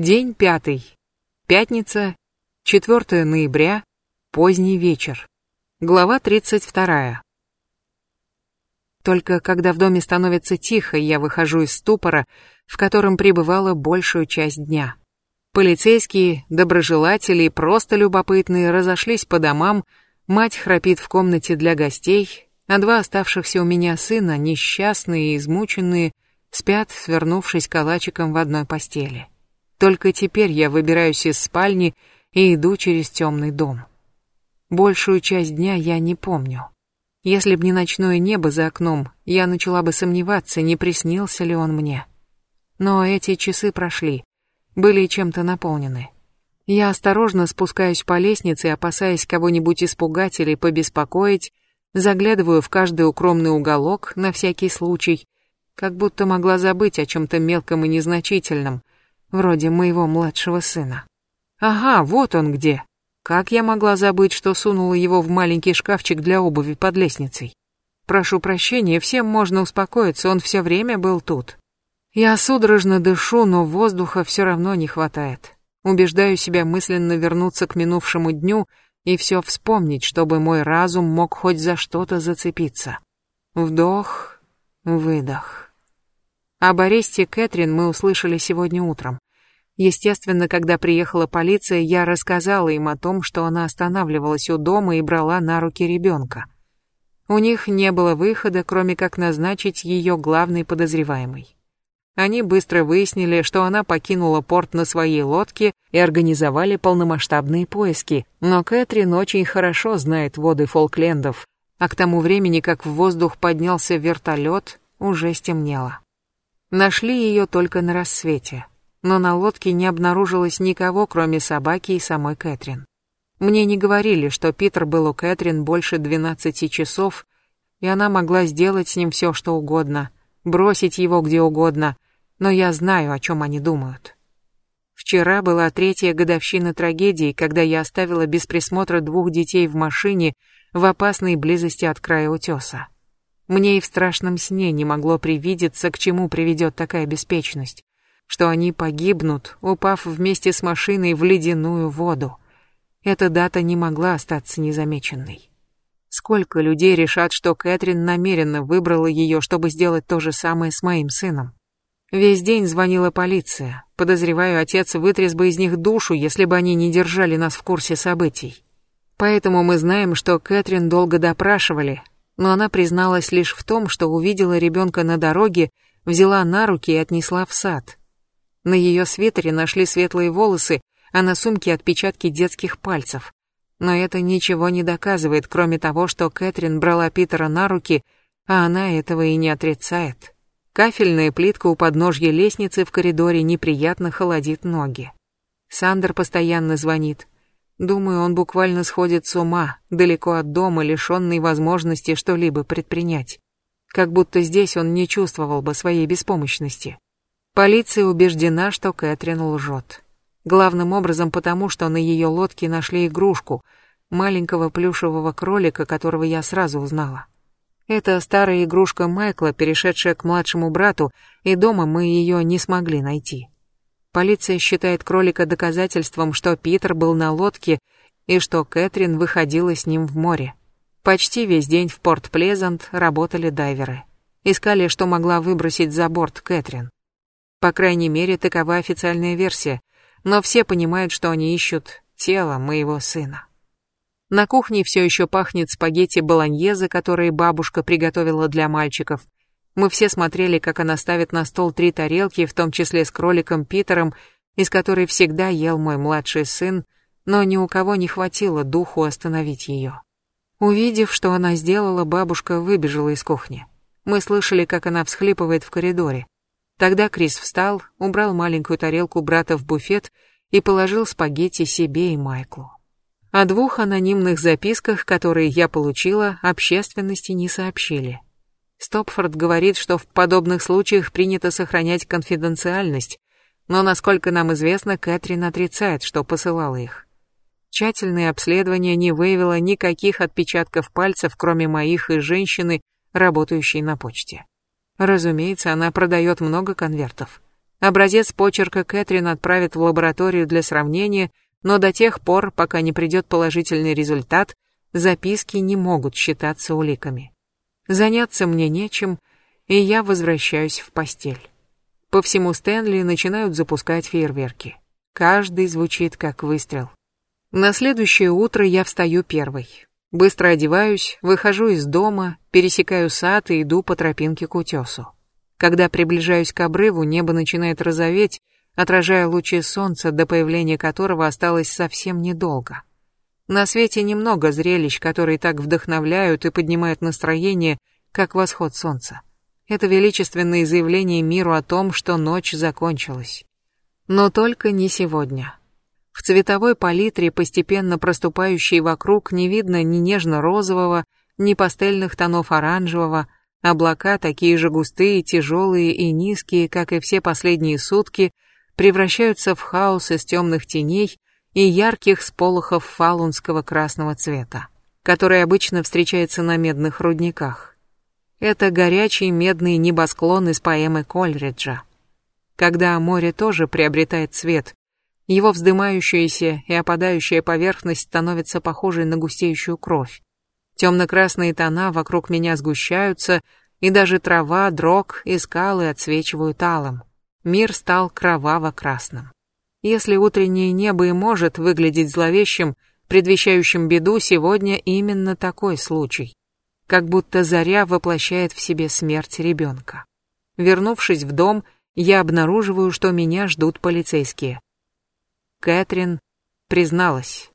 День пятый. Пятница, 4 ноября, поздний вечер. Глава 32. Только когда в доме становится тихо, я выхожу из ступора, в котором пребывала большую часть дня. Полицейские, доброжелатели и просто любопытные разошлись по домам, мать храпит в комнате для гостей, а два оставшихся у меня сына, несчастные и измученные, спят, свернувшись калачиком в одной постели. Только теперь я выбираюсь из спальни и иду через темный дом. Большую часть дня я не помню. Если б не ночное небо за окном, я начала бы сомневаться, не приснился ли он мне. Но эти часы прошли, были чем-то наполнены. Я осторожно спускаюсь по лестнице, опасаясь кого-нибудь испугать или побеспокоить, заглядываю в каждый укромный уголок на всякий случай, как будто могла забыть о чем-то мелком и незначительном, вроде моего младшего сына. Ага, вот он где. Как я могла забыть, что сунула его в маленький шкафчик для обуви под лестницей? Прошу прощения, всем можно успокоиться, он все время был тут. Я судорожно дышу, но воздуха все равно не хватает. Убеждаю себя мысленно вернуться к минувшему дню и все вспомнить, чтобы мой разум мог хоть за что-то зацепиться. Вдох, выдох. Об аресте Кэтрин мы услышали сегодня утром. Естественно, когда приехала полиция, я рассказала им о том, что она останавливалась у дома и брала на руки ребенка. У них не было выхода, кроме как назначить ее главной подозреваемой. Они быстро выяснили, что она покинула порт на своей лодке и организовали полномасштабные поиски, но Кэтрин очень хорошо знает воды Фолклендов, а к тому времени, как в воздух поднялся вертолет, уже стемнело. Нашли ее только на рассвете но на лодке не обнаружилось никого, кроме собаки и самой Кэтрин. Мне не говорили, что Питер был у Кэтрин больше 12 часов, и она могла сделать с ним все, что угодно, бросить его где угодно, но я знаю, о чем они думают. Вчера была третья годовщина трагедии, когда я оставила без присмотра двух детей в машине в опасной близости от края утеса. Мне и в страшном сне не могло привидеться, к чему приведет такая беспечность что они погибнут, упав вместе с машиной в ледяную воду. Эта дата не могла остаться незамеченной. Сколько людей решат, что Кэтрин намеренно выбрала ее, чтобы сделать то же самое с моим сыном? Весь день звонила полиция. Подозреваю, отец вытряс бы из них душу, если бы они не держали нас в курсе событий. Поэтому мы знаем, что Кэтрин долго допрашивали, но она призналась лишь в том, что увидела ребенка на дороге, взяла на руки и отнесла в сад. На ее свитере нашли светлые волосы, а на сумке отпечатки детских пальцев. Но это ничего не доказывает, кроме того, что Кэтрин брала Питера на руки, а она этого и не отрицает. Кафельная плитка у подножья лестницы в коридоре неприятно холодит ноги. Сандер постоянно звонит. Думаю, он буквально сходит с ума, далеко от дома, лишенный возможности что-либо предпринять. Как будто здесь он не чувствовал бы своей беспомощности. Полиция убеждена, что Кэтрин лжет. Главным образом потому, что на ее лодке нашли игрушку, маленького плюшевого кролика, которого я сразу узнала. Это старая игрушка Майкла, перешедшая к младшему брату, и дома мы ее не смогли найти. Полиция считает кролика доказательством, что Питер был на лодке и что Кэтрин выходила с ним в море. Почти весь день в порт Плезант работали дайверы. Искали, что могла выбросить за борт Кэтрин. По крайней мере, такова официальная версия, но все понимают, что они ищут тело моего сына. На кухне все еще пахнет спагетти болоньезе, которые бабушка приготовила для мальчиков. Мы все смотрели, как она ставит на стол три тарелки, в том числе с кроликом Питером, из которой всегда ел мой младший сын, но ни у кого не хватило духу остановить ее. Увидев, что она сделала, бабушка выбежала из кухни. Мы слышали, как она всхлипывает в коридоре. Тогда Крис встал, убрал маленькую тарелку брата в буфет и положил спагетти себе и Майклу. О двух анонимных записках, которые я получила, общественности не сообщили. Стопфорд говорит, что в подобных случаях принято сохранять конфиденциальность, но, насколько нам известно, Кэтрин отрицает, что посылала их. Тщательное обследование не выявило никаких отпечатков пальцев, кроме моих и женщины, работающей на почте. Разумеется, она продает много конвертов. Образец почерка Кэтрин отправят в лабораторию для сравнения, но до тех пор, пока не придет положительный результат, записки не могут считаться уликами. Заняться мне нечем, и я возвращаюсь в постель. По всему Стэнли начинают запускать фейерверки. Каждый звучит как выстрел. На следующее утро я встаю первой. Быстро одеваюсь, выхожу из дома, пересекаю сад и иду по тропинке к утесу. Когда приближаюсь к обрыву, небо начинает розоветь, отражая лучи солнца, до появления которого осталось совсем недолго. На свете немного зрелищ, которые так вдохновляют и поднимают настроение, как восход солнца. Это величественное заявление миру о том, что ночь закончилась. Но только не сегодня. В цветовой палитре, постепенно проступающей вокруг, не видно ни нежно-розового, ни пастельных тонов оранжевого, облака, такие же густые, тяжелые и низкие, как и все последние сутки, превращаются в хаос из темных теней и ярких сполохов фалунского красного цвета, который обычно встречается на медных рудниках. Это горячий медный небосклон из поэмы Кольриджа. Когда море тоже приобретает цвет, его вздымающаяся и опадающая поверхность становится похожей на густеющую кровь. Темно-красные тона вокруг меня сгущаются, и даже трава, дрог и скалы отсвечивают алым. Мир стал кроваво-красным. Если утреннее небо и может выглядеть зловещим, предвещающим беду, сегодня именно такой случай как будто заря воплощает в себе смерть ребенка. Вернувшись в дом, я обнаруживаю, что меня ждут полицейские. Кэтрин призналась.